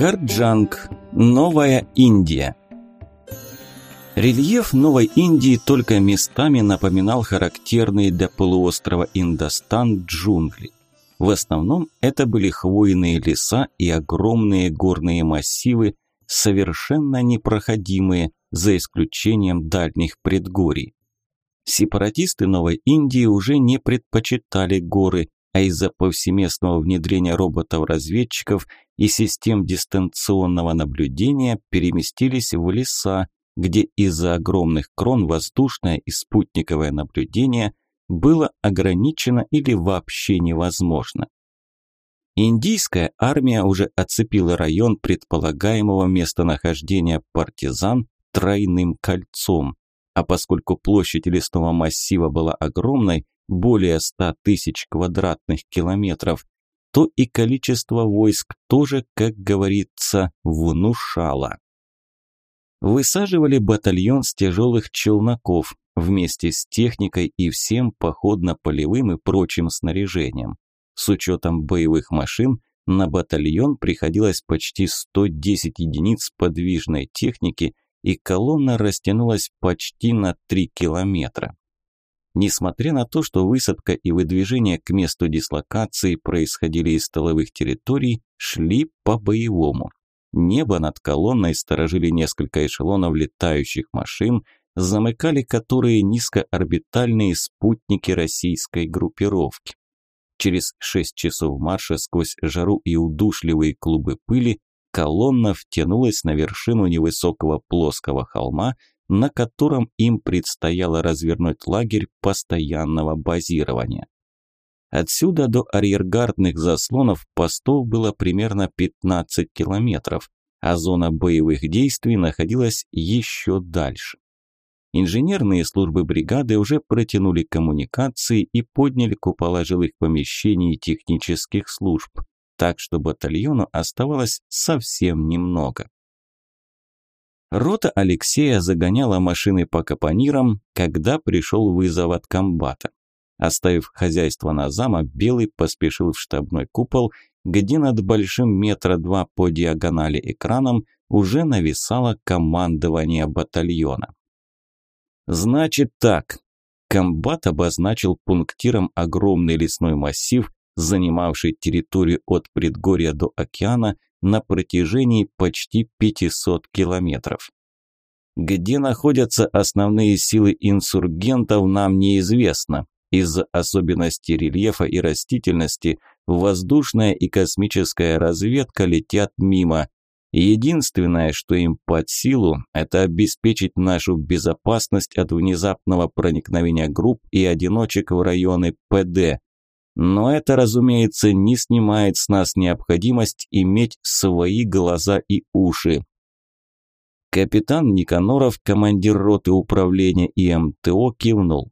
Карджанг. Новая Индия. Рельеф Новой Индии только местами напоминал характерные для полуострова Индостан джунгли. В основном это были хвойные леса и огромные горные массивы, совершенно непроходимые, за исключением дальних предгорий. Сепаратисты Новой Индии уже не предпочитали горы, а из-за повсеместного внедрения роботов-разведчиков и систем дистанционного наблюдения переместились в леса, где из-за огромных крон воздушное и спутниковое наблюдение было ограничено или вообще невозможно. Индийская армия уже оцепила район предполагаемого местонахождения партизан тройным кольцом, а поскольку площадь лесного массива была огромной, более 100 тысяч квадратных километров, то и количество войск тоже, как говорится, внушало. Высаживали батальон с тяжелых челноков вместе с техникой и всем походно-полевым и прочим снаряжением. С учетом боевых машин на батальон приходилось почти 110 единиц подвижной техники и колонна растянулась почти на 3 километра. Несмотря на то, что высадка и выдвижение к месту дислокации происходили из столовых территорий, шли по-боевому. Небо над колонной сторожили несколько эшелонов летающих машин, замыкали которые низкоорбитальные спутники российской группировки. Через шесть часов марша сквозь жару и удушливые клубы пыли колонна втянулась на вершину невысокого плоского холма, на котором им предстояло развернуть лагерь постоянного базирования. Отсюда до арьергардных заслонов постов было примерно 15 километров, а зона боевых действий находилась еще дальше. Инженерные службы бригады уже протянули коммуникации и подняли купола жилых помещений и технических служб, так что батальону оставалось совсем немного. Рота Алексея загоняла машины по капонирам, когда пришел вызов от комбата. Оставив хозяйство на зама, Белый поспешил в штабной купол, где над большим метра два по диагонали экраном уже нависало командование батальона. «Значит так», комбат обозначил пунктиром огромный лесной массив, занимавший территорию от предгорья до океана на протяжении почти 500 километров. Где находятся основные силы инсургентов, нам неизвестно. Из-за особенностей рельефа и растительности воздушная и космическая разведка летят мимо. Единственное, что им под силу, это обеспечить нашу безопасность от внезапного проникновения групп и одиночек в районы ПД. Но это, разумеется, не снимает с нас необходимость иметь свои глаза и уши. Капитан Никаноров, командир роты управления ИМТО, кивнул.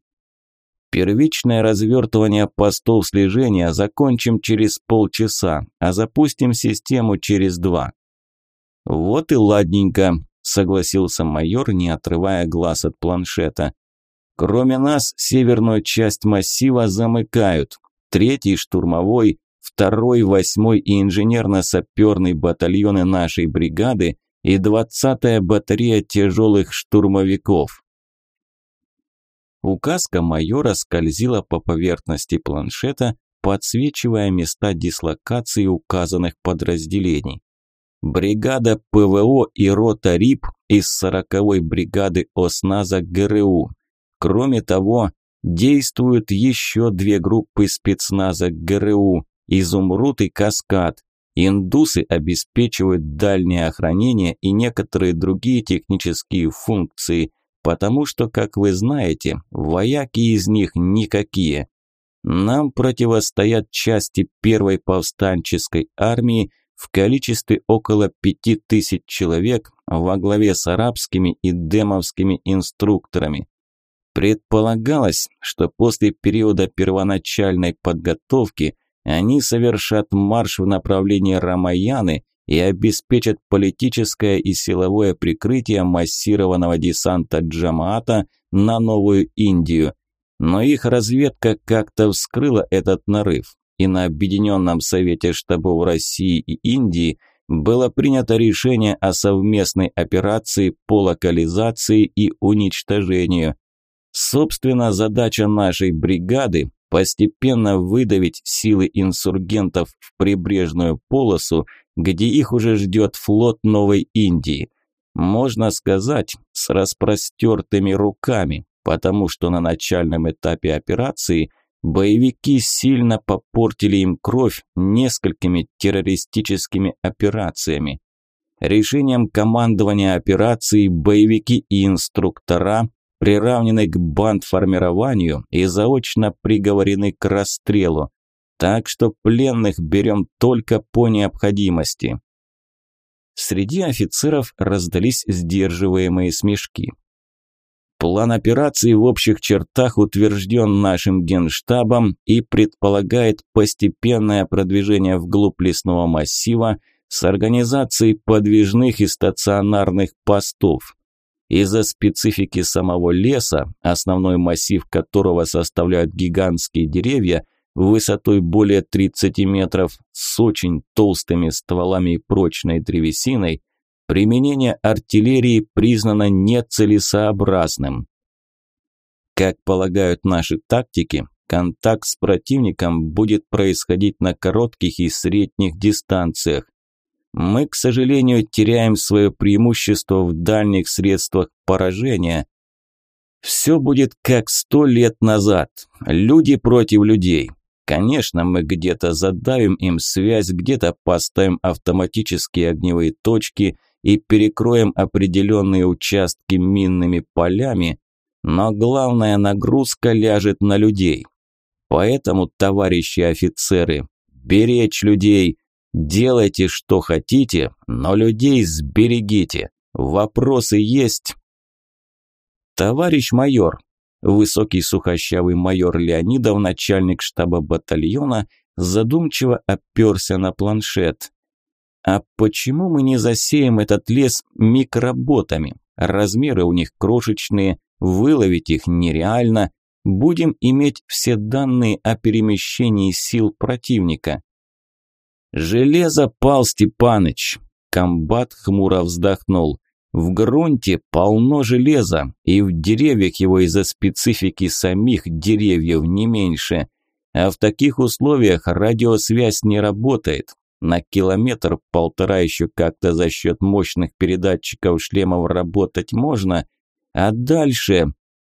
Первичное развертывание постов слежения закончим через полчаса, а запустим систему через два. Вот и ладненько, согласился майор, не отрывая глаз от планшета. Кроме нас, северную часть массива замыкают третий штурмовой, второй, восьмой и инженерно-саперный батальоны нашей бригады и двадцатая батарея тяжелых штурмовиков. Указка майора скользила по поверхности планшета, подсвечивая места дислокации указанных подразделений. Бригада ПВО и рота РИП из 40-й бригады ОСНАЗа ГРУ. Кроме того, действуют еще две группы спецназа ГРУ «Изумруд» и «Каскад». Индусы обеспечивают дальнее охранение и некоторые другие технические функции, потому что, как вы знаете, вояки из них никакие. Нам противостоят части первой повстанческой армии в количестве около пяти тысяч человек во главе с арабскими и демовскими инструкторами. Предполагалось, что после периода первоначальной подготовки они совершат марш в направлении Рамаяны и обеспечат политическое и силовое прикрытие массированного десанта Джамаата на Новую Индию. Но их разведка как-то вскрыла этот нарыв, и на Объединенном Совете штабов России и Индии было принято решение о совместной операции по локализации и уничтожению. Собственно, задача нашей бригады – постепенно выдавить силы инсургентов в прибрежную полосу, где их уже ждет флот Новой Индии. Можно сказать, с распростертыми руками, потому что на начальном этапе операции боевики сильно попортили им кровь несколькими террористическими операциями. Решением командования операции боевики и инструктора приравнены к бандформированию и заочно приговорены к расстрелу. Так что пленных берем только по необходимости. Среди офицеров раздались сдерживаемые смешки. План операции в общих чертах утвержден нашим генштабом и предполагает постепенное продвижение вглубь лесного массива с организацией подвижных и стационарных постов. Из-за специфики самого леса, основной массив которого составляют гигантские деревья, высотой более 30 метров, с очень толстыми стволами и прочной древесиной, применение артиллерии признано нецелесообразным. Как полагают наши тактики, контакт с противником будет происходить на коротких и средних дистанциях. Мы, к сожалению, теряем свое преимущество в дальних средствах поражения. Все будет как сто лет назад. Люди против людей. Конечно, мы где-то задавим им связь, где-то поставим автоматические огневые точки и перекроем определенные участки минными полями, но главная нагрузка ляжет на людей. Поэтому, товарищи офицеры, беречь людей – Делайте, что хотите, но людей сберегите. Вопросы есть? Товарищ майор, высокий сухощавый майор Леонидов, начальник штаба батальона, задумчиво оперся на планшет. А почему мы не засеем этот лес микроботами? Размеры у них крошечные, выловить их нереально. Будем иметь все данные о перемещении сил противника. «Железо пал, Степаныч!» Комбат хмуро вздохнул. «В грунте полно железа, и в деревьях его из-за специфики самих деревьев не меньше. А в таких условиях радиосвязь не работает. На километр-полтора еще как-то за счет мощных передатчиков шлемов работать можно, а дальше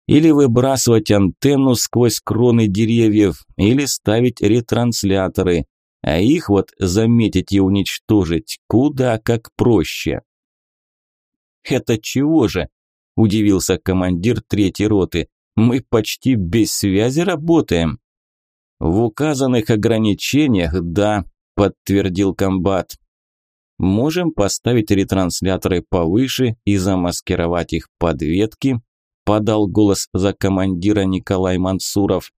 или выбрасывать антенну сквозь кроны деревьев, или ставить ретрансляторы, а их вот заметить и уничтожить куда как проще. «Это чего же?» – удивился командир третьей роты. «Мы почти без связи работаем». «В указанных ограничениях, да», – подтвердил комбат. «Можем поставить ретрансляторы повыше и замаскировать их под ветки», – подал голос за командира Николай Мансуров.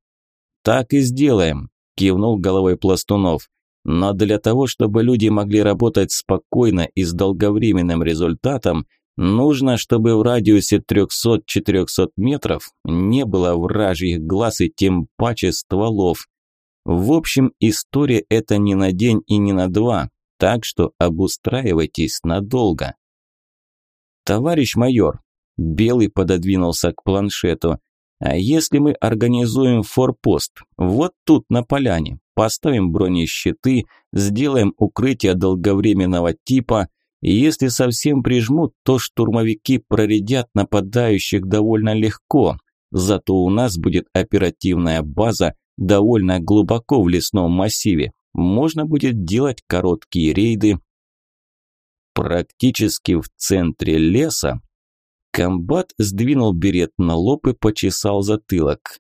«Так и сделаем кивнул головой Пластунов. Но для того, чтобы люди могли работать спокойно и с долговременным результатом, нужно, чтобы в радиусе 300-400 метров не было вражьих глаз и тем паче стволов. В общем, история это не на день и не на два, так что обустраивайтесь надолго. Товарищ майор, Белый пододвинулся к планшету. А если мы организуем форпост, вот тут на поляне, поставим бронещиты, сделаем укрытие долговременного типа, и если совсем прижмут, то штурмовики проредят нападающих довольно легко, зато у нас будет оперативная база довольно глубоко в лесном массиве, можно будет делать короткие рейды. Практически в центре леса Комбат сдвинул берет на лоб и почесал затылок.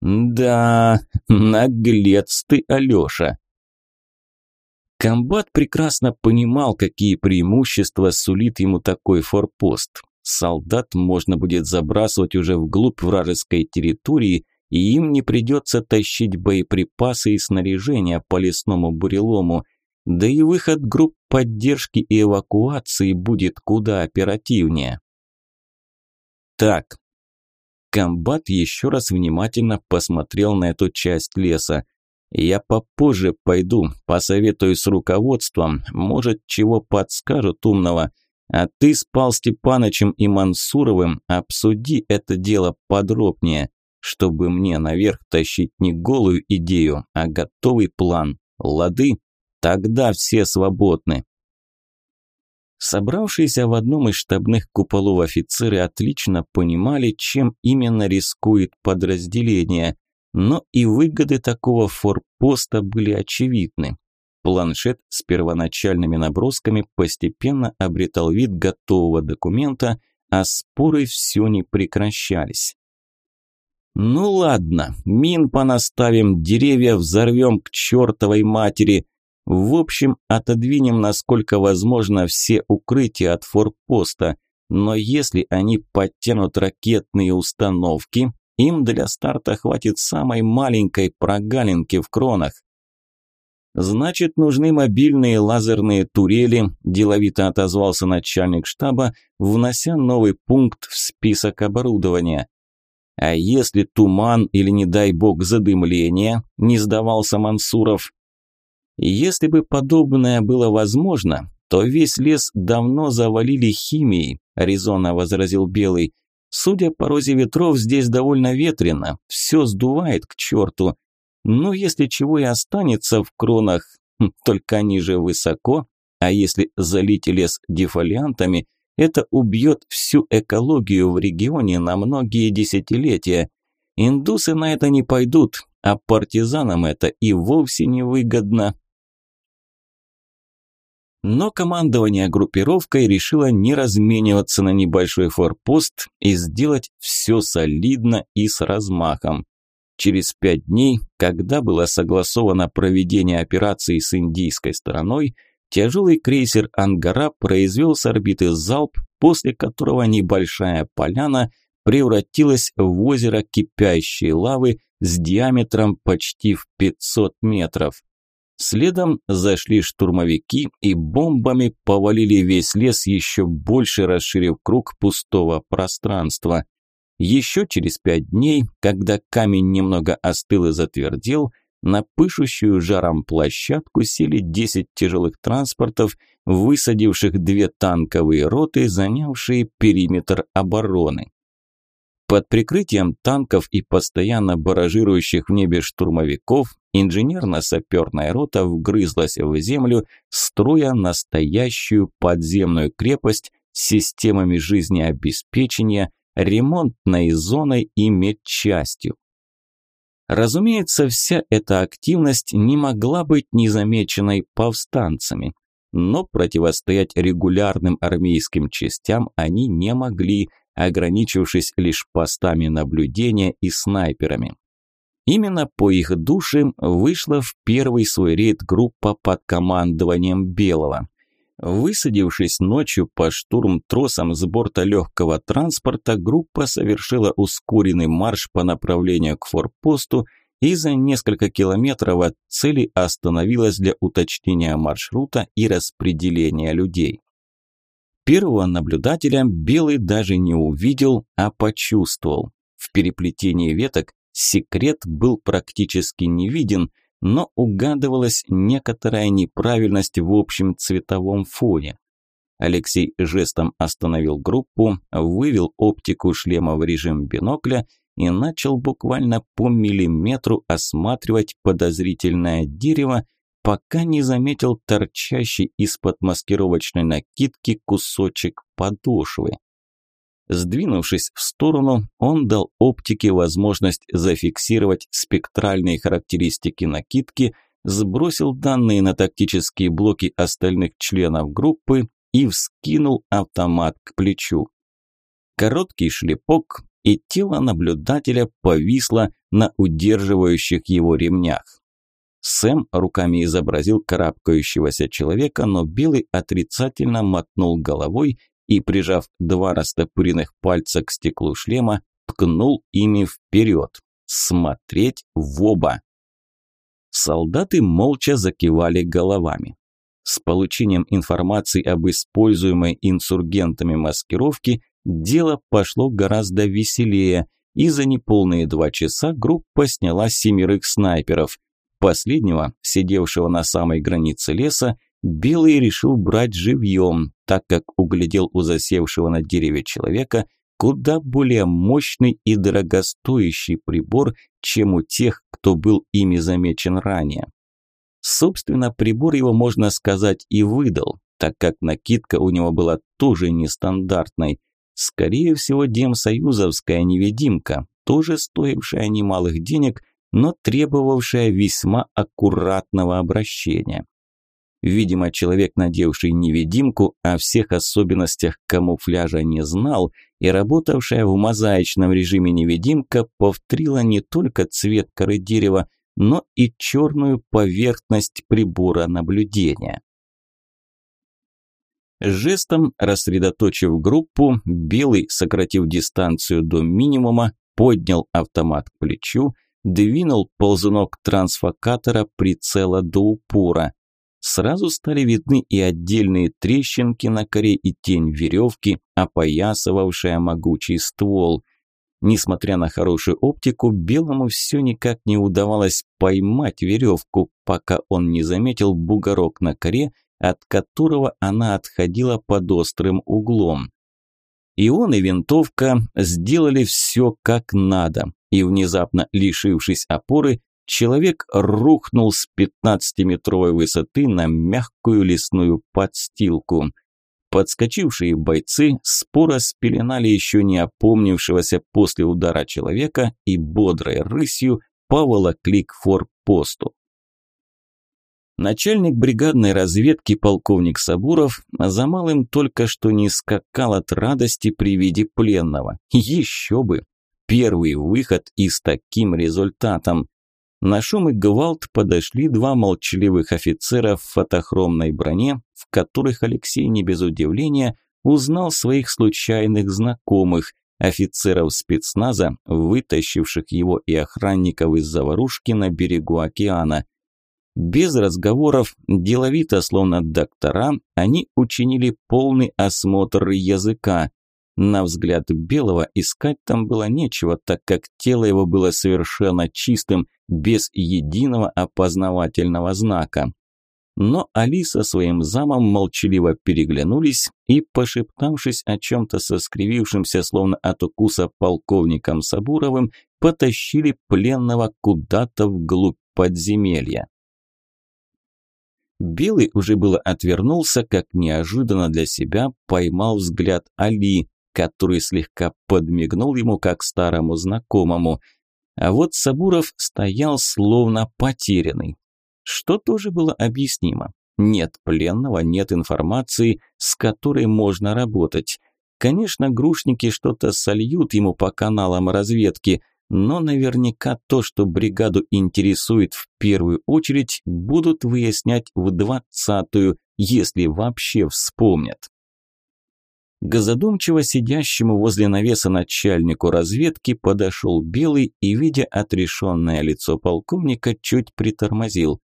«Да, наглец ты, Алёша!» Комбат прекрасно понимал, какие преимущества сулит ему такой форпост. Солдат можно будет забрасывать уже вглубь вражеской территории, и им не придется тащить боеприпасы и снаряжение по лесному бурелому, да и выход групп поддержки и эвакуации будет куда оперативнее. Так. Комбат еще раз внимательно посмотрел на эту часть леса. Я попозже пойду, посоветую с руководством, может, чего подскажут умного. А ты с Пал Степанычем и Мансуровым обсуди это дело подробнее, чтобы мне наверх тащить не голую идею, а готовый план. Лады? Тогда все свободны. Собравшиеся в одном из штабных куполов офицеры отлично понимали, чем именно рискует подразделение, но и выгоды такого форпоста были очевидны. Планшет с первоначальными набросками постепенно обретал вид готового документа, а споры все не прекращались. «Ну ладно, мин понаставим, деревья взорвем к чертовой матери. В общем, отодвинем насколько возможно все укрытия от форпоста, но если они подтянут ракетные установки, им для старта хватит самой маленькой прогалинки в кронах. «Значит, нужны мобильные лазерные турели», – деловито отозвался начальник штаба, внося новый пункт в список оборудования. «А если туман или, не дай бог, задымление?» – не сдавался Мансуров. «Если бы подобное было возможно, то весь лес давно завалили химией», – резонно возразил Белый. «Судя по розе ветров, здесь довольно ветрено, все сдувает к черту. Ну, если чего и останется в кронах, хм, только они же высоко, а если залить лес дефолиантами, это убьет всю экологию в регионе на многие десятилетия. Индусы на это не пойдут, а партизанам это и вовсе не выгодно. Но командование группировкой решило не размениваться на небольшой форпост и сделать все солидно и с размахом. Через пять дней, когда было согласовано проведение операции с индийской стороной, тяжелый крейсер «Ангара» произвел с орбиты залп, после которого небольшая поляна превратилась в озеро кипящей лавы с диаметром почти в 500 метров. Следом зашли штурмовики и бомбами повалили весь лес, еще больше расширив круг пустого пространства – еще через пять дней, когда камень немного остыл и затвердел, на пышущую жаром площадку сели 10 тяжелых транспортов, высадивших две танковые роты, занявшие периметр обороны. Под прикрытием танков и постоянно баражирующих в небе штурмовиков инженерно-саперная рота вгрызлась в землю, строя настоящую подземную крепость с системами жизнеобеспечения, ремонтной зоной и медчастью. Разумеется, вся эта активность не могла быть незамеченной повстанцами, но противостоять регулярным армейским частям они не могли, ограничившись лишь постами наблюдения и снайперами. Именно по их душе вышла в первый свой рейд группа под командованием Белого. Высадившись ночью по штурм-тросам с борта легкого транспорта, группа совершила ускоренный марш по направлению к форпосту и за несколько километров от цели остановилась для уточнения маршрута и распределения людей. Первого наблюдателя Белый даже не увидел, а почувствовал. В переплетении веток секрет был практически не виден, но угадывалась некоторая неправильность в общем цветовом фоне. Алексей жестом остановил группу, вывел оптику шлема в режим бинокля и начал буквально по миллиметру осматривать подозрительное дерево, пока не заметил торчащий из-под маскировочной накидки кусочек подошвы. Сдвинувшись в сторону, он дал оптике возможность зафиксировать спектральные характеристики накидки, сбросил данные на тактические блоки остальных членов группы и вскинул автомат к плечу. Короткий шлепок, и тело наблюдателя повисло на удерживающих его ремнях. Сэм руками изобразил карабкающегося человека, но Белый отрицательно мотнул головой и, прижав два растопыренных пальца к стеклу шлема, ткнул ими вперед. Смотреть в оба. Солдаты молча закивали головами. С получением информации об используемой инсургентами маскировке дело пошло гораздо веселее, и за неполные два часа группа сняла семерых снайперов. Последнего, сидевшего на самой границе леса, Белый решил брать живьем, так как углядел у засевшего на дереве человека куда более мощный и дорогостоящий прибор, чем у тех, кто был ими замечен ранее. Собственно, прибор его, можно сказать, и выдал, так как накидка у него была тоже нестандартной. Скорее всего, демсоюзовская невидимка, тоже стоившая немалых денег, но требовавшая весьма аккуратного обращения. Видимо, человек, надевший невидимку, о всех особенностях камуфляжа не знал, и работавшая в мозаичном режиме невидимка повторила не только цвет коры дерева, но и черную поверхность прибора наблюдения. Жестом рассредоточив группу, Белый, сократив дистанцию до минимума, поднял автомат к плечу, двинул ползунок трансфокатора прицела до упора. Сразу стали видны и отдельные трещинки на коре и тень веревки, опоясывавшая могучий ствол. Несмотря на хорошую оптику, Белому все никак не удавалось поймать веревку, пока он не заметил бугорок на коре, от которого она отходила под острым углом. И он, и винтовка сделали все как надо, и внезапно лишившись опоры, человек рухнул с 15-метровой высоты на мягкую лесную подстилку. Подскочившие бойцы споро спеленали еще не опомнившегося после удара человека и бодрой рысью поволокли к форпосту. Начальник бригадной разведки полковник Сабуров за малым только что не скакал от радости при виде пленного. Еще бы! Первый выход и с таким результатом. На шум и гвалт подошли два молчаливых офицера в фотохромной броне, в которых Алексей не без удивления узнал своих случайных знакомых, офицеров спецназа, вытащивших его и охранников из заварушки на берегу океана. Без разговоров, деловито, словно доктора, они учинили полный осмотр языка. На взгляд Белого искать там было нечего, так как тело его было совершенно чистым, без единого опознавательного знака. Но Алиса своим замом молчаливо переглянулись и, пошептавшись о чем-то со скривившимся, словно от укуса полковником Сабуровым, потащили пленного куда-то вглубь подземелья. Белый уже было отвернулся, как неожиданно для себя поймал взгляд Али, который слегка подмигнул ему как старому знакомому. А вот Сабуров стоял словно потерянный. Что тоже было объяснимо. Нет пленного, нет информации, с которой можно работать. Конечно, грушники что-то сольют ему по каналам разведки, но наверняка то, что бригаду интересует в первую очередь, будут выяснять в двадцатую, если вообще вспомнят. К задумчиво сидящему возле навеса начальнику разведки подошел Белый и, видя отрешенное лицо полковника, чуть притормозил.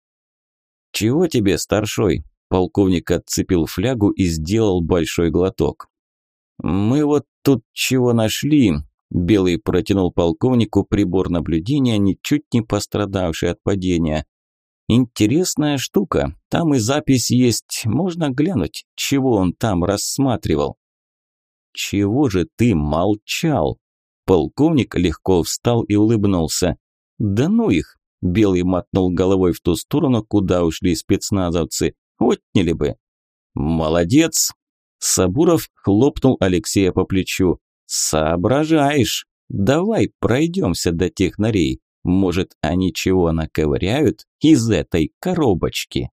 «Чего тебе, старшой?» Полковник отцепил флягу и сделал большой глоток. «Мы вот тут чего нашли?» Белый протянул полковнику прибор наблюдения, ничуть не пострадавший от падения. Интересная штука, там и запись есть, можно глянуть, чего он там рассматривал. Чего же ты молчал? Полковник легко встал и улыбнулся. Да ну их, Белый мотнул головой в ту сторону, куда ушли спецназовцы. Отняли бы. Молодец. Сабуров хлопнул Алексея по плечу. «Соображаешь. Давай пройдемся до тех норей. Может, они чего наковыряют из этой коробочки?»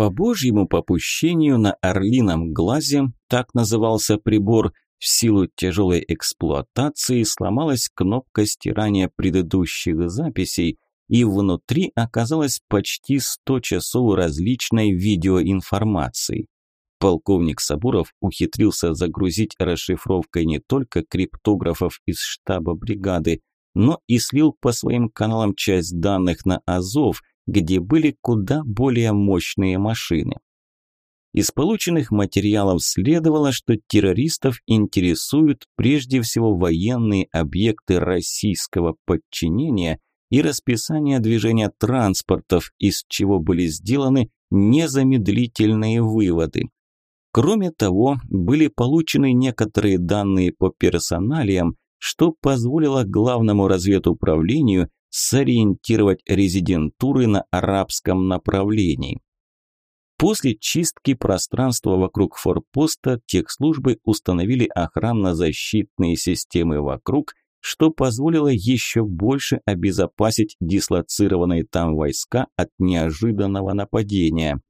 По божьему попущению на орлином глазе, так назывался прибор, в силу тяжелой эксплуатации сломалась кнопка стирания предыдущих записей – и внутри оказалось почти 100 часов различной видеоинформации. Полковник Сабуров ухитрился загрузить расшифровкой не только криптографов из штаба бригады, но и слил по своим каналам часть данных на Азов, где были куда более мощные машины. Из полученных материалов следовало, что террористов интересуют прежде всего военные объекты российского подчинения и расписание движения транспортов, из чего были сделаны незамедлительные выводы. Кроме того, были получены некоторые данные по персоналиям, что позволило главному разведуправлению сориентировать резидентуры на арабском направлении. После чистки пространства вокруг форпоста техслужбы установили охранно-защитные системы вокруг, что позволило еще больше обезопасить дислоцированные там войска от неожиданного нападения.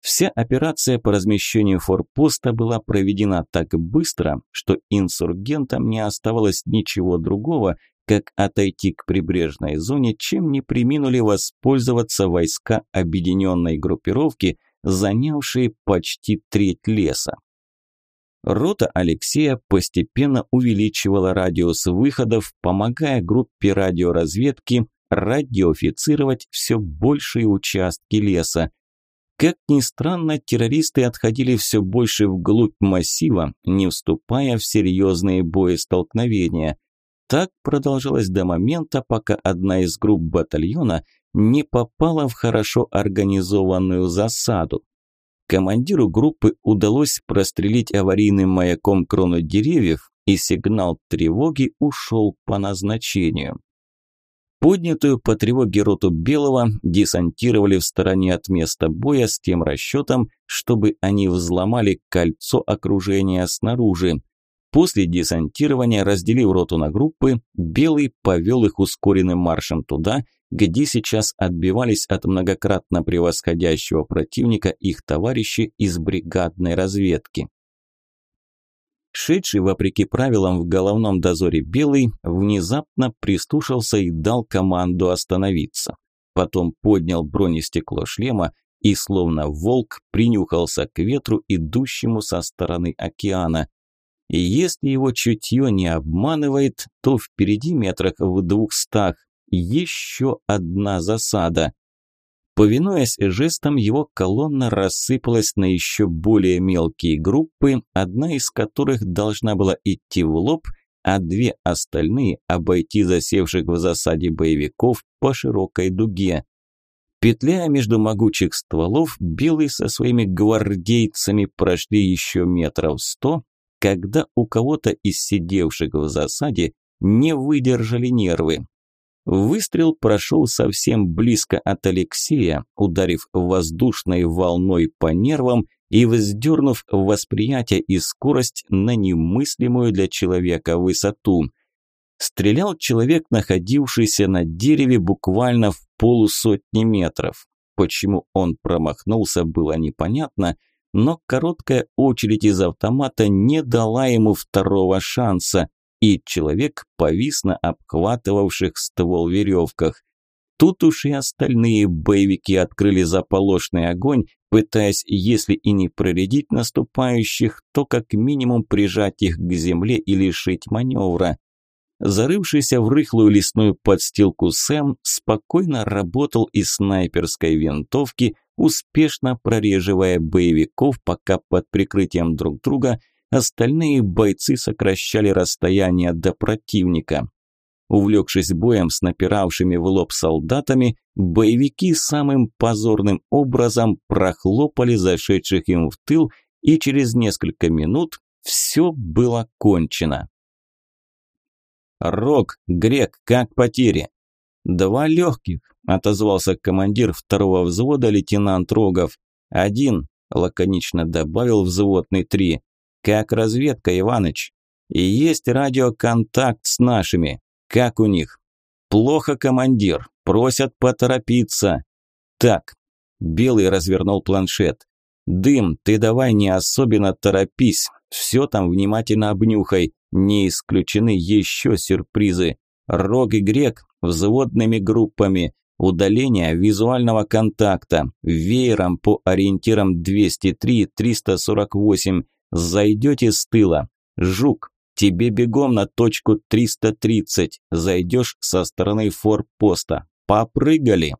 Вся операция по размещению форпоста была проведена так быстро, что инсургентам не оставалось ничего другого, как отойти к прибрежной зоне, чем не приминули воспользоваться войска объединенной группировки, занявшие почти треть леса. Рота Алексея постепенно увеличивала радиус выходов, помогая группе радиоразведки радиофицировать все большие участки леса. Как ни странно, террористы отходили все больше вглубь массива, не вступая в серьезные боестолкновения. Так продолжалось до момента, пока одна из групп батальона не попала в хорошо организованную засаду. Командиру группы удалось прострелить аварийным маяком крону деревьев, и сигнал тревоги ушел по назначению. Поднятую по тревоге роту Белого десантировали в стороне от места боя с тем расчетом, чтобы они взломали кольцо окружения снаружи. После десантирования, разделив роту на группы, Белый повел их ускоренным маршем туда, где сейчас отбивались от многократно превосходящего противника их товарищи из бригадной разведки. Шедший, вопреки правилам, в головном дозоре Белый внезапно пристушился и дал команду остановиться. Потом поднял бронестекло шлема и, словно волк, принюхался к ветру, идущему со стороны океана. И если его чутье не обманывает, то впереди метрах в двухстах еще одна засада. Повинуясь жестам, его колонна рассыпалась на еще более мелкие группы, одна из которых должна была идти в лоб, а две остальные обойти засевших в засаде боевиков по широкой дуге. Петляя между могучих стволов, Белый со своими гвардейцами прошли еще метров сто, когда у кого-то из сидевших в засаде не выдержали нервы. Выстрел прошел совсем близко от Алексея, ударив воздушной волной по нервам и вздернув восприятие и скорость на немыслимую для человека высоту. Стрелял человек, находившийся на дереве буквально в полусотни метров. Почему он промахнулся, было непонятно, но короткая очередь из автомата не дала ему второго шанса, и человек повис на обхватывавших ствол веревках. Тут уж и остальные боевики открыли заполошный огонь, пытаясь, если и не проредить наступающих, то как минимум прижать их к земле и лишить маневра. Зарывшийся в рыхлую лесную подстилку Сэм спокойно работал из снайперской винтовки, успешно прореживая боевиков, пока под прикрытием друг друга – Остальные бойцы сокращали расстояние до противника. Увлекшись боем с напиравшими в лоб солдатами, боевики самым позорным образом прохлопали зашедших им в тыл, и через несколько минут все было кончено. «Рок, Грек, как потери?» «Два легких», – отозвался командир второго взвода лейтенант Рогов. «Один», – лаконично добавил взводный три. Как разведка, Иваныч? И есть радиоконтакт с нашими. Как у них? Плохо, командир. Просят поторопиться. Так. Белый развернул планшет. Дым, ты давай не особенно торопись. Все там внимательно обнюхай. Не исключены еще сюрпризы. Рог и Грек взводными группами. Удаление визуального контакта. Веером по ориентирам 203-348. Зайдете с тыла. Жук, тебе бегом на точку 330. Зайдешь со стороны форпоста. Попрыгали.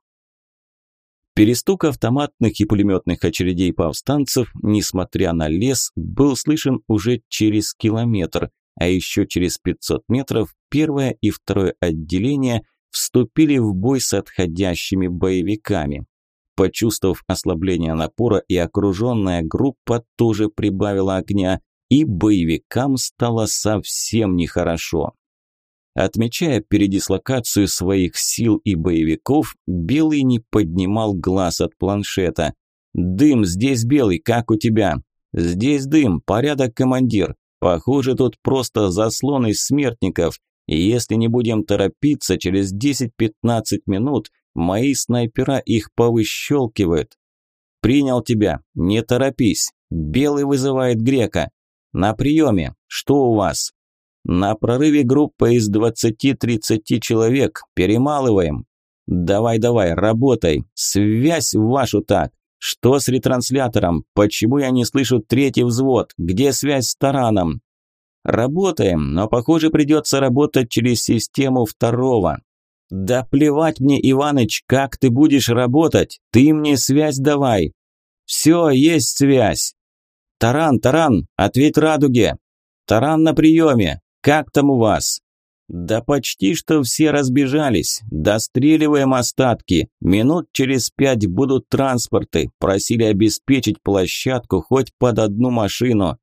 Перестук автоматных и пулеметных очередей повстанцев, несмотря на лес, был слышен уже через километр, а еще через 500 метров первое и второе отделение вступили в бой с отходящими боевиками. Почувствовав ослабление напора, и окруженная группа тоже прибавила огня, и боевикам стало совсем нехорошо. Отмечая передислокацию своих сил и боевиков, Белый не поднимал глаз от планшета. «Дым здесь, Белый, как у тебя?» «Здесь дым, порядок, командир. Похоже, тут просто заслон из смертников. И если не будем торопиться, через 10-15 минут мои снайпера их повыщелкивают. Принял тебя, не торопись. Белый вызывает грека. На приеме, что у вас?» На прорыве группа из 20-30 человек. Перемалываем. Давай-давай, работай. Связь вашу так. Что с ретранслятором? Почему я не слышу третий взвод? Где связь с тараном? Работаем, но, похоже, придется работать через систему второго. Да плевать мне, Иваныч, как ты будешь работать? Ты мне связь давай. Все, есть связь. Таран, Таран, ответь радуге. Таран на приеме. Как там у вас? Да почти что все разбежались. Достреливаем остатки. Минут через пять будут транспорты. Просили обеспечить площадку хоть под одну машину.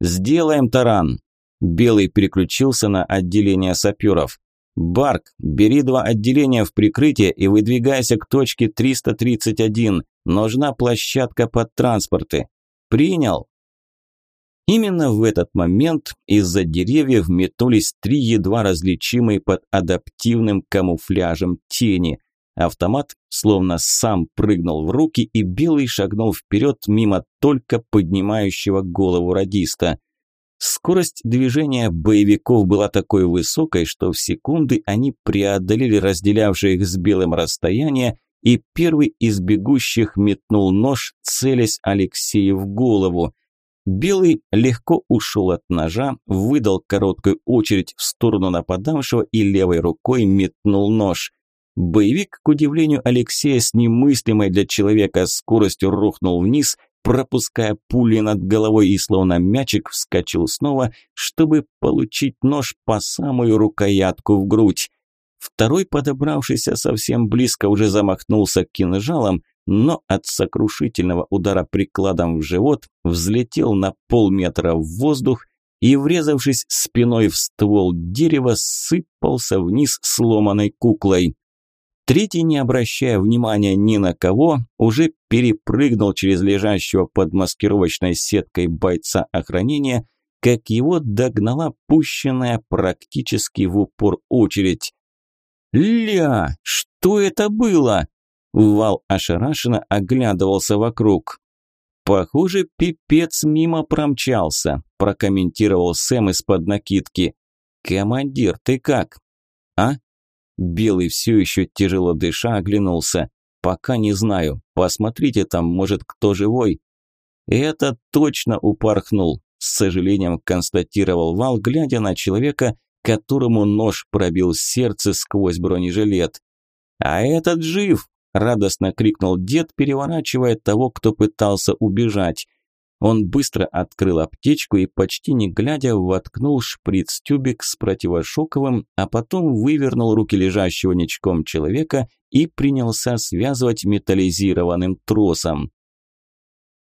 Сделаем таран. Белый переключился на отделение саперов. Барк, бери два отделения в прикрытие и выдвигайся к точке 331. Нужна площадка под транспорты. Принял. Именно в этот момент из-за деревьев метнулись три едва различимые под адаптивным камуфляжем тени. Автомат словно сам прыгнул в руки, и Белый шагнул вперед мимо только поднимающего голову радиста. Скорость движения боевиков была такой высокой, что в секунды они преодолели разделявшее их с Белым расстояние, и первый из бегущих метнул нож, целясь Алексею в голову – Белый легко ушел от ножа, выдал короткую очередь в сторону нападавшего и левой рукой метнул нож. Боевик, к удивлению Алексея, с немыслимой для человека скоростью рухнул вниз, пропуская пули над головой и словно мячик вскочил снова, чтобы получить нож по самую рукоятку в грудь. Второй, подобравшийся совсем близко, уже замахнулся кинжалом, но от сокрушительного удара прикладом в живот взлетел на полметра в воздух и, врезавшись спиной в ствол дерева, сыпался вниз сломанной куклой. Третий, не обращая внимания ни на кого, уже перепрыгнул через лежащего под маскировочной сеткой бойца охранения, как его догнала пущенная практически в упор очередь. «Ля! Что это было?» Вал ошарашенно оглядывался вокруг. «Похоже, пипец мимо промчался», – прокомментировал Сэм из-под накидки. «Командир, ты как?» «А?» Белый все еще тяжело дыша оглянулся. «Пока не знаю. Посмотрите там, может, кто живой?» «Это точно упорхнул», – с сожалением констатировал Вал, глядя на человека, которому нож пробил сердце сквозь бронежилет. «А этот жив!» Радостно крикнул дед, переворачивая того, кто пытался убежать. Он быстро открыл аптечку и, почти не глядя, воткнул шприц-тюбик с противошоковым, а потом вывернул руки лежащего ничком человека и принялся связывать металлизированным тросом.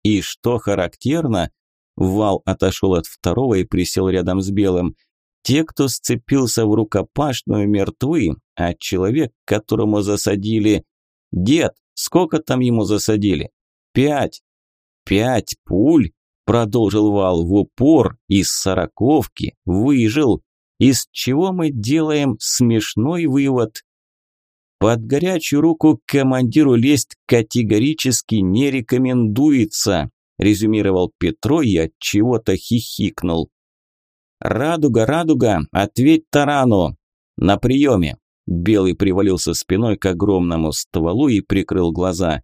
И что характерно, Вал отошел от второго и присел рядом с белым. Те, кто сцепился в рукопашную, мертвы, а человек, которому засадили, «Дед, сколько там ему засадили?» «Пять». «Пять пуль?» – продолжил Вал в упор, из сороковки, выжил. Из чего мы делаем смешной вывод? Под горячую руку командиру лезть категорически не рекомендуется, резюмировал Петро и от чего-то хихикнул. Радуга, радуга, ответь тарану. На приеме. Белый привалился спиной к огромному стволу и прикрыл глаза.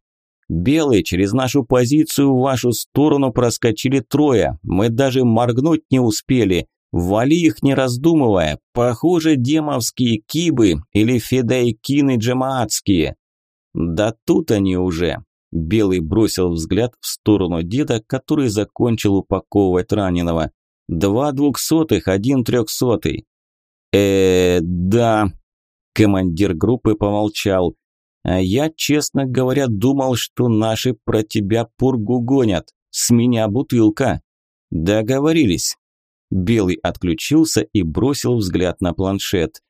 «Белый, через нашу позицию в вашу сторону проскочили трое. Мы даже моргнуть не успели. Вали их не раздумывая. Похоже, демовские кибы или федайкины джамаатские». Да тут они уже. Белый бросил взгляд в сторону деда, который закончил упаковывать раненого. Два двухсотых, один трехсотый. э да. Командир группы помолчал. А я, честно говоря, думал, что наши про тебя пургу гонят. С меня бутылка. Договорились. Белый отключился и бросил взгляд на планшет.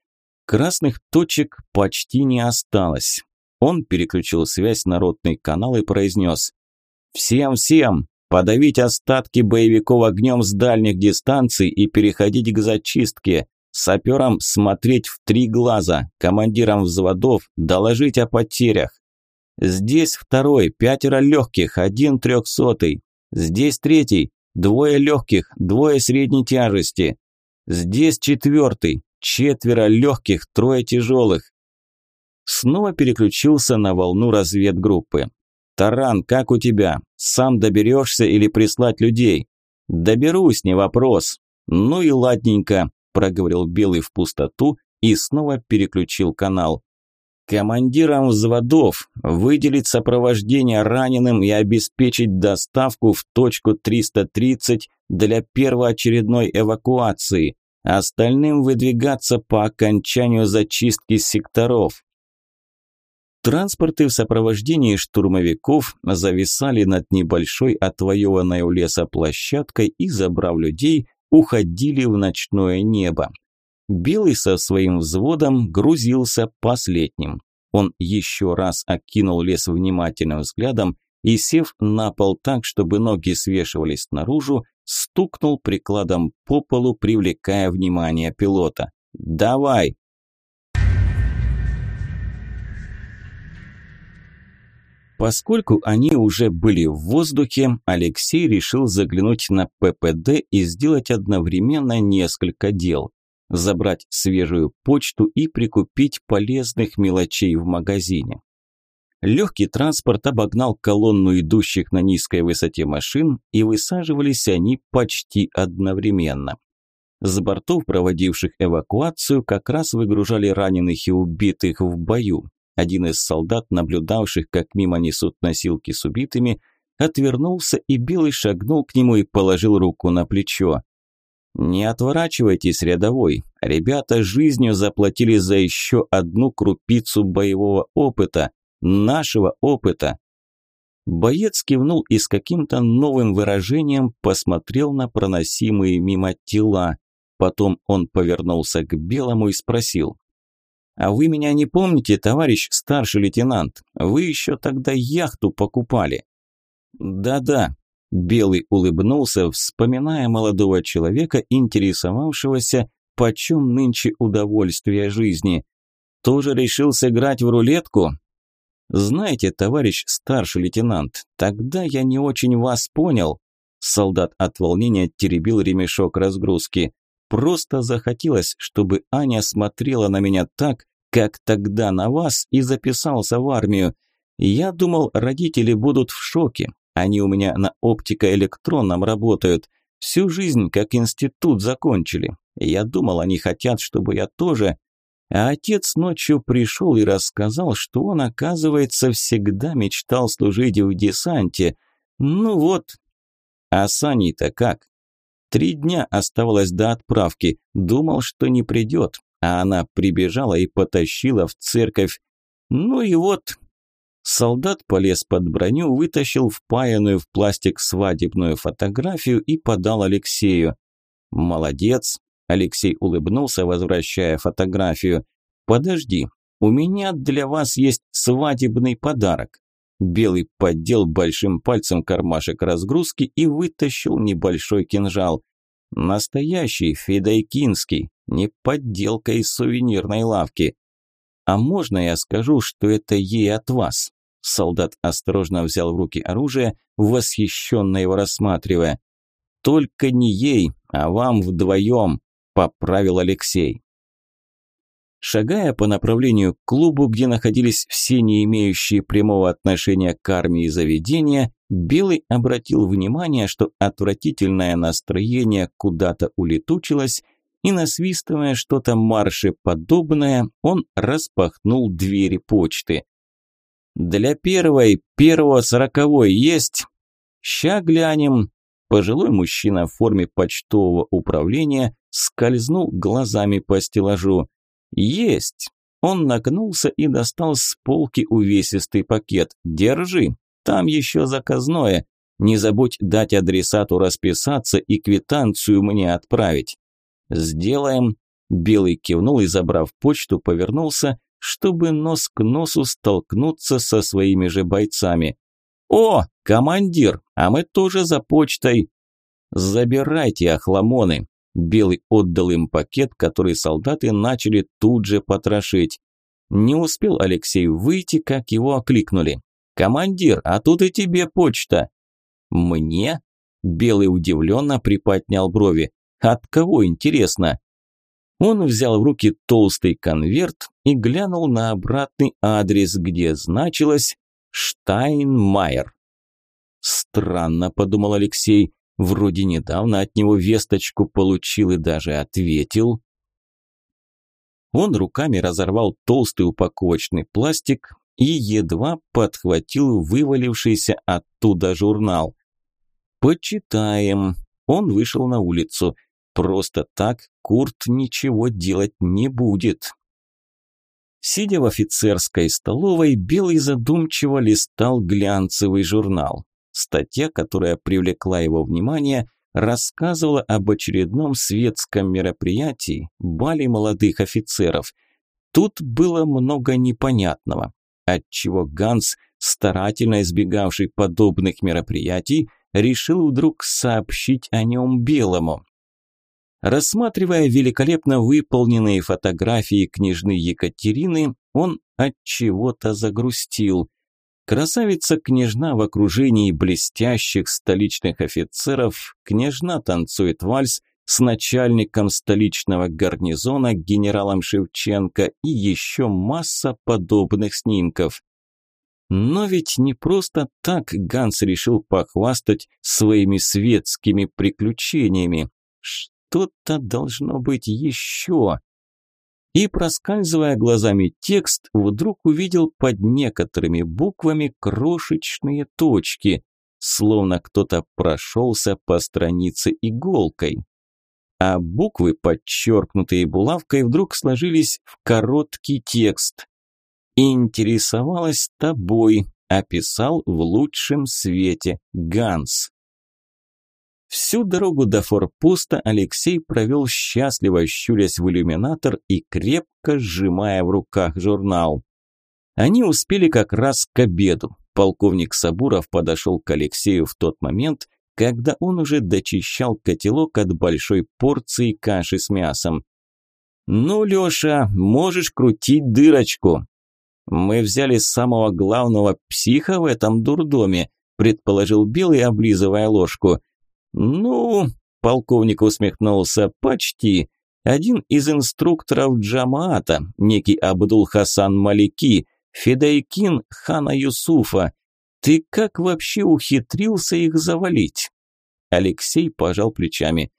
Красных точек почти не осталось. Он переключил связь на ротный канал и произнес «Всем-всем! Подавить остатки боевиков огнем с дальних дистанций и переходить к зачистке. Саперам смотреть в три глаза, командирам взводов доложить о потерях. Здесь второй, пятеро легких, один трехсотый. Здесь третий, двое легких, двое средней тяжести. Здесь четвертый, четверо легких, трое тяжелых. Снова переключился на волну разведгруппы. «Таран, как у тебя? Сам доберешься или прислать людей?» «Доберусь, не вопрос». «Ну и ладненько проговорил Белый в пустоту и снова переключил канал. Командирам взводов выделить сопровождение раненым и обеспечить доставку в точку 330 для первоочередной эвакуации. Остальным выдвигаться по окончанию зачистки секторов. Транспорты в сопровождении штурмовиков зависали над небольшой отвоеванной у леса площадкой и, забрав людей, уходили в ночное небо. Белый со своим взводом грузился последним. Он еще раз окинул лес внимательным взглядом и, сев на пол так, чтобы ноги свешивались наружу, стукнул прикладом по полу, привлекая внимание пилота. «Давай!» Поскольку они уже были в воздухе, Алексей решил заглянуть на ППД и сделать одновременно несколько дел. Забрать свежую почту и прикупить полезных мелочей в магазине. Легкий транспорт обогнал колонну идущих на низкой высоте машин, и высаживались они почти одновременно. С бортов, проводивших эвакуацию, как раз выгружали раненых и убитых в бою. Один из солдат, наблюдавших, как мимо несут носилки с убитыми, отвернулся и Белый шагнул к нему и положил руку на плечо. «Не отворачивайтесь, рядовой. Ребята жизнью заплатили за еще одну крупицу боевого опыта. Нашего опыта». Боец кивнул и с каким-то новым выражением посмотрел на проносимые мимо тела. Потом он повернулся к Белому и спросил. А вы меня не помните, товарищ старший лейтенант? Вы еще тогда яхту покупали. Да-да, Белый улыбнулся, вспоминая молодого человека, интересовавшегося, почем нынче удовольствие жизни. Тоже решил сыграть в рулетку? Знаете, товарищ старший лейтенант, тогда я не очень вас понял. Солдат от волнения теребил ремешок разгрузки. Просто захотелось, чтобы Аня смотрела на меня так, как тогда на вас, и записался в армию. Я думал, родители будут в шоке. Они у меня на оптико-электронном работают. Всю жизнь как институт закончили. Я думал, они хотят, чтобы я тоже... А отец ночью пришел и рассказал, что он, оказывается, всегда мечтал служить в десанте. Ну вот. А с Аней-то как? Три дня оставалось до отправки. Думал, что не придет, а она прибежала и потащила в церковь. Ну и вот. Солдат полез под броню, вытащил впаянную в пластик свадебную фотографию и подал Алексею. «Молодец!» – Алексей улыбнулся, возвращая фотографию. «Подожди, у меня для вас есть свадебный подарок». Белый поддел большим пальцем кармашек разгрузки и вытащил небольшой кинжал. Настоящий федайкинский, не подделка из сувенирной лавки. А можно я скажу, что это ей от вас? Солдат осторожно взял в руки оружие, восхищенно его рассматривая. Только не ей, а вам вдвоем, поправил Алексей. Шагая по направлению к клубу, где находились все не имеющие прямого отношения к армии заведения, Белый обратил внимание, что отвратительное настроение куда-то улетучилось, и, насвистывая что-то марше подобное, он распахнул двери почты. Для первой, первого сороковой есть? Ща глянем. Пожилой мужчина в форме почтового управления скользнул глазами по стеллажу. Есть. Он нагнулся и достал с полки увесистый пакет. Держи. Там еще заказное. Не забудь дать адресату расписаться и квитанцию мне отправить. Сделаем. Белый кивнул и, забрав почту, повернулся, чтобы нос к носу столкнуться со своими же бойцами. «О, командир, а мы тоже за почтой!» «Забирайте, охламоны!» Белый отдал им пакет, который солдаты начали тут же потрошить. Не успел Алексей выйти, как его окликнули. «Командир, а тут и тебе почта!» «Мне?» Белый удивленно приподнял брови. «От кого, интересно?» Он взял в руки толстый конверт и глянул на обратный адрес, где значилось «Штайнмайер». «Странно», – подумал Алексей, – «вроде недавно от него весточку получил и даже ответил». Он руками разорвал толстый упаковочный пластик и едва подхватил вывалившийся оттуда журнал. «Почитаем». Он вышел на улицу. Просто так Курт ничего делать не будет. Сидя в офицерской столовой, Белый задумчиво листал глянцевый журнал. Статья, которая привлекла его внимание, рассказывала об очередном светском мероприятии – бале молодых офицеров. Тут было много непонятного, отчего Ганс, старательно избегавший подобных мероприятий, решил вдруг сообщить о нем Белому. Рассматривая великолепно выполненные фотографии княжны Екатерины, он от чего-то загрустил. Красавица-княжна в окружении блестящих столичных офицеров, княжна танцует вальс с начальником столичного гарнизона генералом Шевченко и еще масса подобных снимков. Но ведь не просто так Ганс решил похвастать своими светскими приключениями что-то должно быть еще. И, проскальзывая глазами текст, вдруг увидел под некоторыми буквами крошечные точки, словно кто-то прошелся по странице иголкой. А буквы, подчеркнутые булавкой, вдруг сложились в короткий текст. «Интересовалась тобой», описал в лучшем свете Ганс. Всю дорогу до форпоста Алексей провел счастливо, щурясь в иллюминатор и крепко сжимая в руках журнал. Они успели как раз к обеду. Полковник Сабуров подошел к Алексею в тот момент, когда он уже дочищал котелок от большой порции каши с мясом. «Ну, Леша, можешь крутить дырочку». «Мы взяли самого главного психа в этом дурдоме», предположил Белый, облизывая ложку – «Ну...» – полковник усмехнулся. «Почти. Один из инструкторов Джамаата, некий Абдул-Хасан Малики, Федайкин хана Юсуфа. Ты как вообще ухитрился их завалить?» Алексей пожал плечами.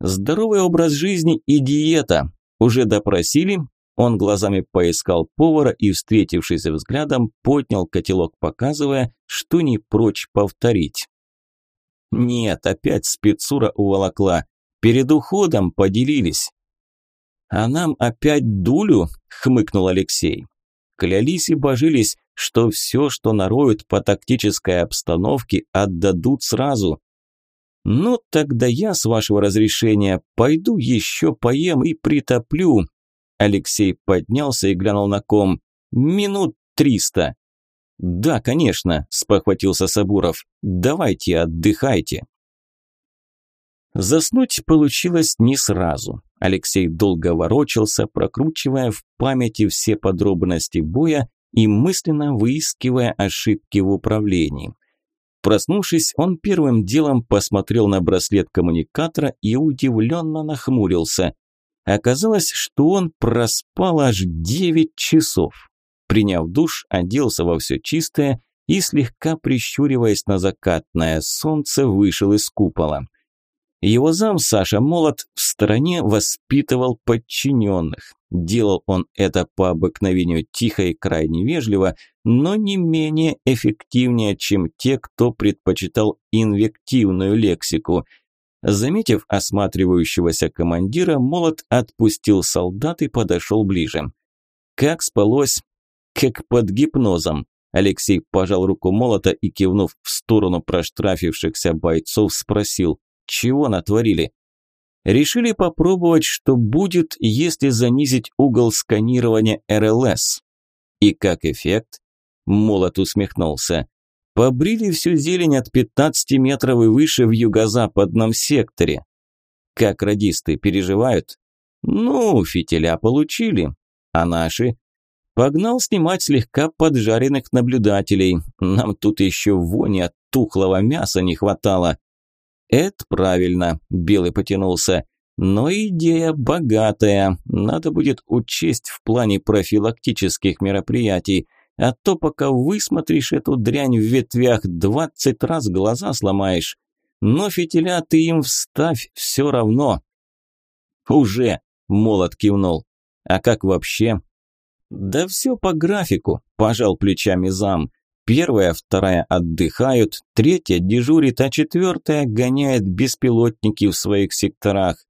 «Здоровый образ жизни и диета. Уже допросили?» Он глазами поискал повара и, встретившись взглядом, поднял котелок, показывая, что не прочь повторить. Нет, опять спецура уволокла. Перед уходом поделились. А нам опять дулю, хмыкнул Алексей. Клялись и божились, что все, что нароют по тактической обстановке, отдадут сразу. Ну, тогда я, с вашего разрешения, пойду еще поем и притоплю. Алексей поднялся и глянул на ком. Минут триста. «Да, конечно», – спохватился Сабуров. «Давайте, отдыхайте». Заснуть получилось не сразу. Алексей долго ворочался, прокручивая в памяти все подробности боя и мысленно выискивая ошибки в управлении. Проснувшись, он первым делом посмотрел на браслет коммуникатора и удивленно нахмурился. Оказалось, что он проспал аж девять часов. Приняв душ, оделся во все чистое и, слегка прищуриваясь на закатное солнце, вышел из купола. Его зам Саша Молот в стороне воспитывал подчиненных. Делал он это по обыкновению тихо и крайне вежливо, но не менее эффективнее, чем те, кто предпочитал инвективную лексику. Заметив осматривающегося командира, Молот отпустил солдат и подошел ближе. Как спалось? Как под гипнозом. Алексей пожал руку Молота и, кивнув в сторону проштрафившихся бойцов, спросил, чего натворили? решили попробовать, что будет, если занизить угол сканирования РЛС. И как эффект? Молот усмехнулся. Побрили всю зелень от 15 метров и выше в юго-западном секторе. Как радисты переживают? Ну, фитиля получили. А наши? Погнал снимать слегка поджаренных наблюдателей. Нам тут еще вони от тухлого мяса не хватало. «Это правильно», – Белый потянулся. «Но идея богатая. Надо будет учесть в плане профилактических мероприятий. А то пока высмотришь эту дрянь в ветвях, двадцать раз глаза сломаешь. Но фитиля ты им вставь все равно». «Уже», – молот кивнул. «А как вообще?» «Да все по графику», – пожал плечами зам. Первая, вторая отдыхают, третья дежурит, а четвертая гоняет беспилотники в своих секторах.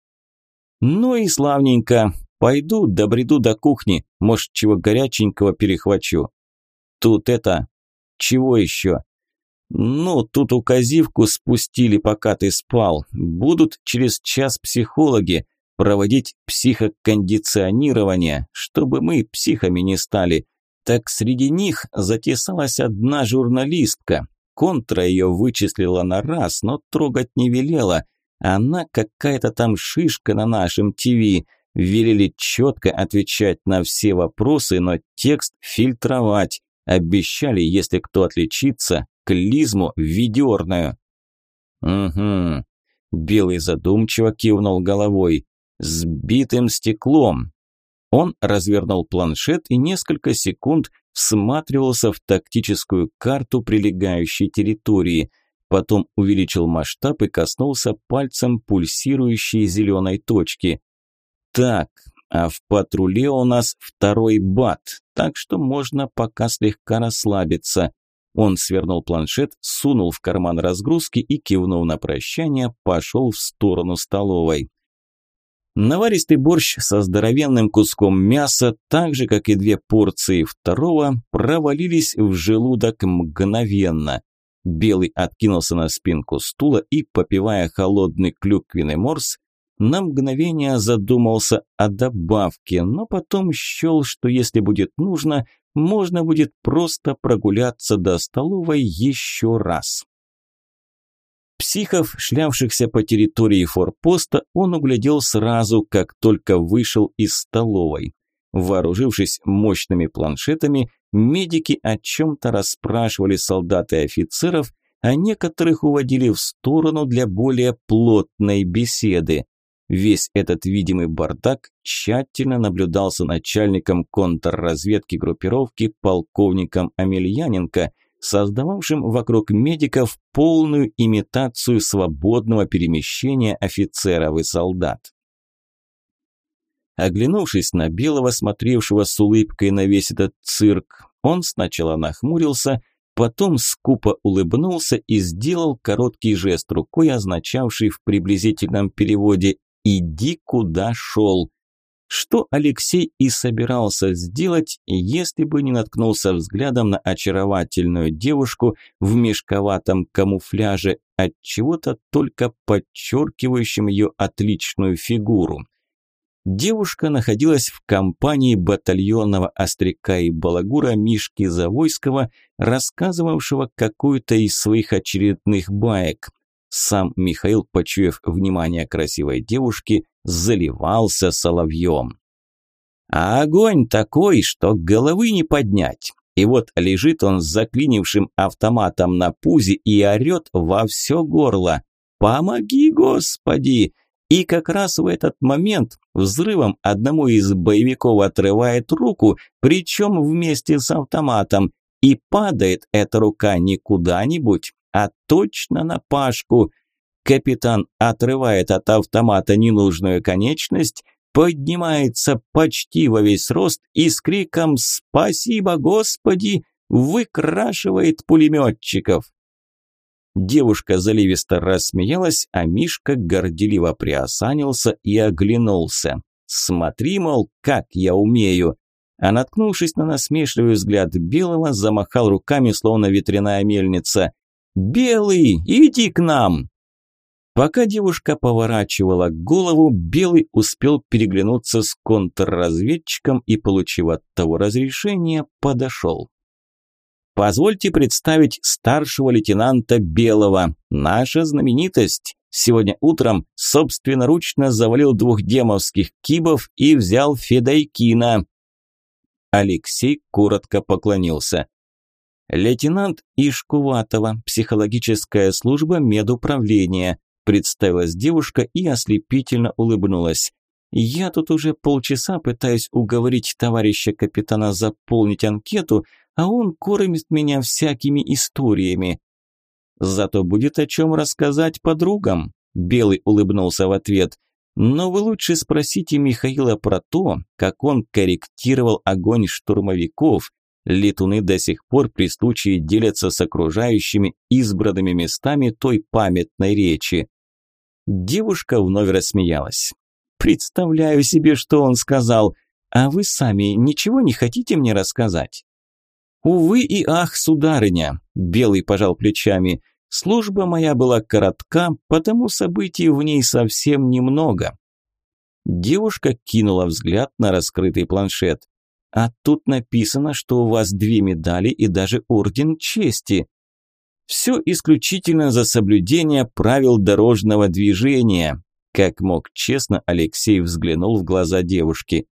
Ну и славненько. Пойду, добреду до кухни, может, чего горяченького перехвачу. Тут это... Чего еще? Ну, тут указивку спустили, пока ты спал. Будут через час психологи проводить психокондиционирование, чтобы мы психами не стали. Так среди них затесалась одна журналистка. Контра ее вычислила на раз, но трогать не велела. Она какая-то там шишка на нашем ТВ. Велели четко отвечать на все вопросы, но текст фильтровать. Обещали, если кто отличится, клизму ведерную. Угу. Белый задумчиво кивнул головой. Сбитым стеклом. Он развернул планшет и несколько секунд всматривался в тактическую карту прилегающей территории. Потом увеличил масштаб и коснулся пальцем пульсирующей зеленой точки. Так, а в патруле у нас второй бат, так что можно пока слегка расслабиться. Он свернул планшет, сунул в карман разгрузки и, кивнув на прощание, пошел в сторону столовой. Наваристый борщ со здоровенным куском мяса, так же, как и две порции второго, провалились в желудок мгновенно. Белый откинулся на спинку стула и, попивая холодный клюквенный морс, на мгновение задумался о добавке, но потом счел, что если будет нужно, можно будет просто прогуляться до столовой еще раз. Психов, шлявшихся по территории форпоста, он углядел сразу, как только вышел из столовой. Вооружившись мощными планшетами, медики о чем-то расспрашивали солдат и офицеров, а некоторых уводили в сторону для более плотной беседы. Весь этот видимый бардак тщательно наблюдался начальником контрразведки группировки полковником Амельяненко – создававшим вокруг медиков полную имитацию свободного перемещения офицеров и солдат. Оглянувшись на Белого, смотревшего с улыбкой на весь этот цирк, он сначала нахмурился, потом скупо улыбнулся и сделал короткий жест рукой, означавший в приблизительном переводе «иди куда шел», что Алексей и собирался сделать, если бы не наткнулся взглядом на очаровательную девушку в мешковатом камуфляже, от чего-то только подчеркивающим ее отличную фигуру. Девушка находилась в компании батальонного остряка и балагура Мишки Завойского, рассказывавшего какую-то из своих очередных баек. Сам Михаил, почуяв внимание красивой девушки, заливался соловьем. А огонь такой, что головы не поднять. И вот лежит он с заклинившим автоматом на пузе и орет во все горло. «Помоги, Господи!» И как раз в этот момент взрывом одному из боевиков отрывает руку, причем вместе с автоматом, и падает эта рука не куда-нибудь, а точно на Пашку. Капитан отрывает от автомата ненужную конечность, поднимается почти во весь рост и с криком «Спасибо, Господи!» выкрашивает пулеметчиков. Девушка заливисто рассмеялась, а Мишка горделиво приосанился и оглянулся. «Смотри, мол, как я умею!» А наткнувшись на насмешливый взгляд Белого, замахал руками, словно ветряная мельница. «Белый, иди к нам!» Пока девушка поворачивала голову, Белый успел переглянуться с контрразведчиком и, получив от того разрешение, подошел. Позвольте представить старшего лейтенанта Белого, наша знаменитость. Сегодня утром собственноручно завалил двух демовских кибов и взял Федайкина. Алексей коротко поклонился. Лейтенант Ишкуватова, психологическая служба медуправления, представилась девушка и ослепительно улыбнулась. Я тут уже полчаса пытаюсь уговорить товарища капитана заполнить анкету, а он кормит меня всякими историями. Зато будет о чем рассказать подругам, Белый улыбнулся в ответ. Но вы лучше спросите Михаила про то, как он корректировал огонь штурмовиков. Летуны до сих пор при случае делятся с окружающими избранными местами той памятной речи. Девушка вновь рассмеялась. «Представляю себе, что он сказал. А вы сами ничего не хотите мне рассказать?» «Увы и ах, сударыня!» – Белый пожал плечами. «Служба моя была коротка, потому событий в ней совсем немного». Девушка кинула взгляд на раскрытый планшет. «А тут написано, что у вас две медали и даже орден чести. Все исключительно за соблюдение правил дорожного движения». Как мог честно, Алексей взглянул в глаза девушки.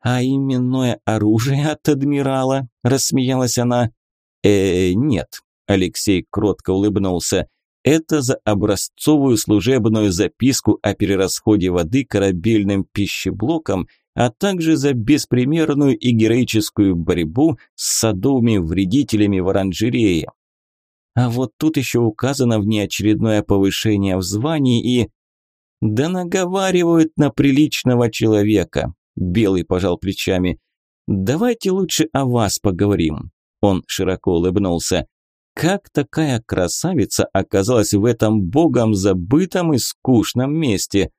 «А именное оружие от адмирала?» – рассмеялась она. э нет», – Алексей кротко улыбнулся. «Это за образцовую служебную записку о перерасходе воды корабельным пищеблоком, а также за беспримерную и героическую борьбу с садовыми вредителями в оранжерее. А вот тут еще указано внеочередное повышение в звании и... Да наговаривают на приличного человека. Белый пожал плечами. «Давайте лучше о вас поговорим». Он широко улыбнулся. «Как такая красавица оказалась в этом богом забытом и скучном месте?»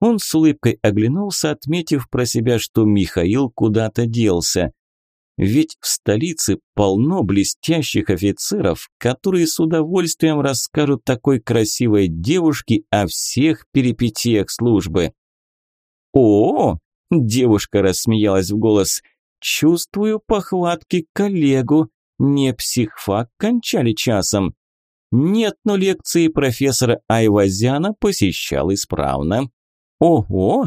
Он с улыбкой оглянулся, отметив про себя, что Михаил куда-то делся. Ведь в столице полно блестящих офицеров, которые с удовольствием расскажут такой красивой девушке о всех перипетиях службы. «О, Девушка рассмеялась в голос. «Чувствую похватки коллегу. Не психфак кончали часом». Нет, но лекции профессора Айвазяна посещал исправно. «Ого!»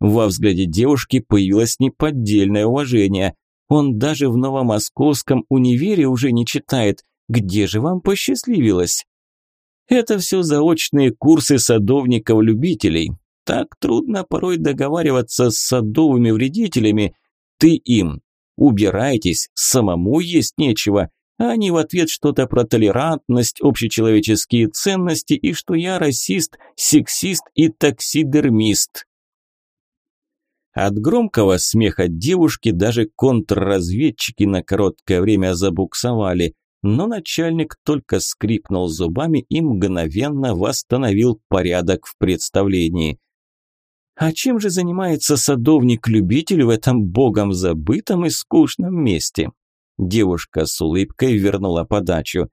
Во взгляде девушки появилось неподдельное уважение. Он даже в Новомосковском универе уже не читает. Где же вам посчастливилось? Это все заочные курсы садовников-любителей. Так трудно порой договариваться с садовыми вредителями. Ты им. Убирайтесь, самому есть нечего. А не в ответ что-то про толерантность, общечеловеческие ценности и что я расист, сексист и таксидермист. От громкого смеха девушки даже контрразведчики на короткое время забуксовали, но начальник только скрипнул зубами и мгновенно восстановил порядок в представлении. А чем же занимается садовник-любитель в этом богом забытом и скучном месте? Девушка с улыбкой вернула подачу.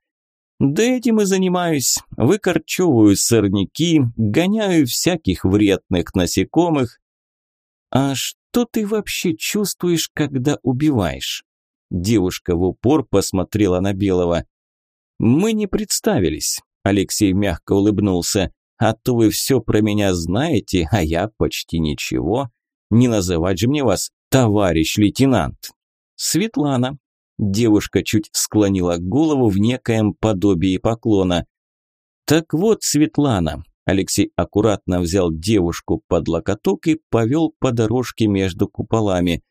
Да этим и занимаюсь. Выкорчевываю сорняки, гоняю всяких вредных насекомых. А что ты вообще чувствуешь, когда убиваешь? Девушка в упор посмотрела на Белого. Мы не представились. Алексей мягко улыбнулся. А то вы все про меня знаете, а я почти ничего. Не называть же мне вас, товарищ лейтенант. Светлана. Девушка чуть склонила голову в некоем подобии поклона. Так вот, Светлана. Алексей аккуратно взял девушку под локоток и повел по дорожке между куполами.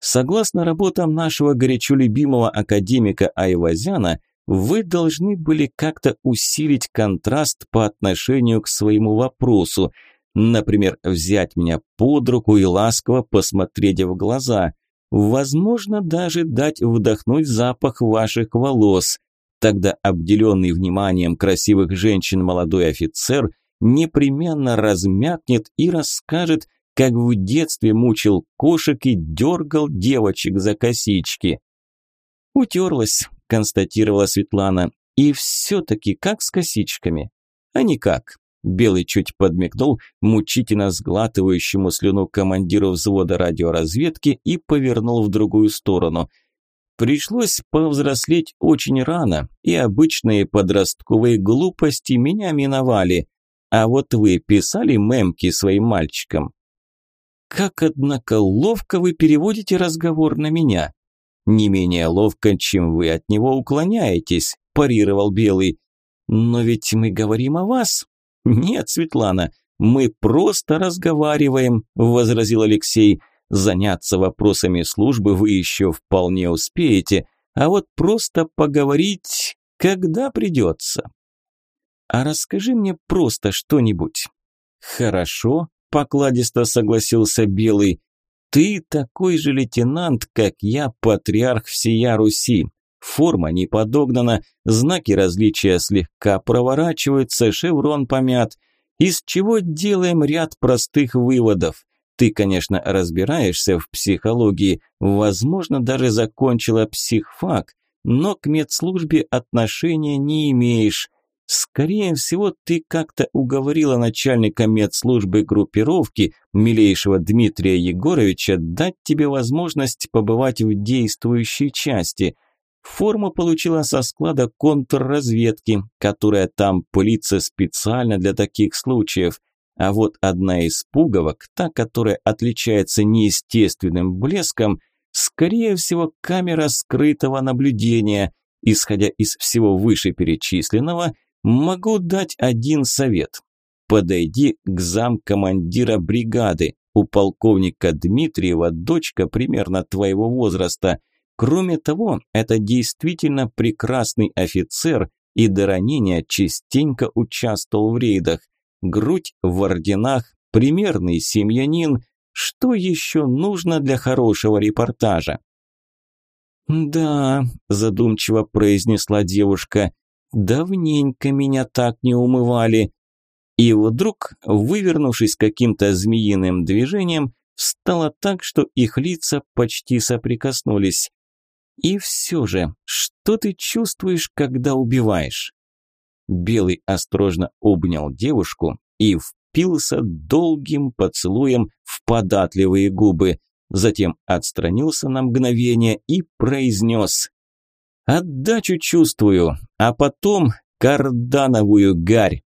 Согласно работам нашего горячо любимого академика Айвазяна, вы должны были как-то усилить контраст по отношению к своему вопросу. Например, взять меня под руку и ласково посмотреть в глаза. Возможно, даже дать вдохнуть запах ваших волос. Тогда обделенный вниманием красивых женщин молодой офицер непременно размякнет и расскажет, как в детстве мучил кошек и дергал девочек за косички. «Утерлась», – констатировала Светлана. «И все-таки как с косичками?» «А никак». Белый чуть подмигнул мучительно сглатывающему слюну командиру взвода радиоразведки и повернул в другую сторону. Пришлось повзрослеть очень рано, и обычные подростковые глупости меня миновали. А вот вы писали мемки своим мальчикам? Как, однако, ловко вы переводите разговор на меня. Не менее ловко, чем вы от него уклоняетесь, парировал Белый. Но ведь мы говорим о вас. Нет, Светлана, мы просто разговариваем, возразил Алексей. Заняться вопросами службы вы еще вполне успеете, а вот просто поговорить, когда придется. А расскажи мне просто что-нибудь. Хорошо, покладисто согласился Белый. Ты такой же лейтенант, как я, патриарх всея Руси. Форма не подогнана, знаки различия слегка проворачиваются, шеврон помят. Из чего делаем ряд простых выводов. Ты, конечно, разбираешься в психологии, возможно, даже закончила психфак, но к медслужбе отношения не имеешь. Скорее всего, ты как-то уговорила начальника медслужбы группировки, милейшего Дмитрия Егоровича, дать тебе возможность побывать в действующей части. Форму получила со склада контрразведки, которая там пылится специально для таких случаев. А вот одна из пуговок, та, которая отличается неестественным блеском, скорее всего, камера скрытого наблюдения. Исходя из всего вышеперечисленного, Могу дать один совет. Подойди к замкомандира бригады. У полковника Дмитриева дочка примерно твоего возраста. Кроме того, это действительно прекрасный офицер и до ранения частенько участвовал в рейдах. Грудь в орденах, примерный семьянин. Что еще нужно для хорошего репортажа? «Да», – задумчиво произнесла девушка, Давненько меня так не умывали. И вдруг, вывернувшись каким-то змеиным движением, стало так, что их лица почти соприкоснулись. И все же, что ты чувствуешь, когда убиваешь? Белый осторожно обнял девушку и впился долгим поцелуем в податливые губы, затем отстранился на мгновение и произнес Отдачу чувствую, а потом кардановую гарь.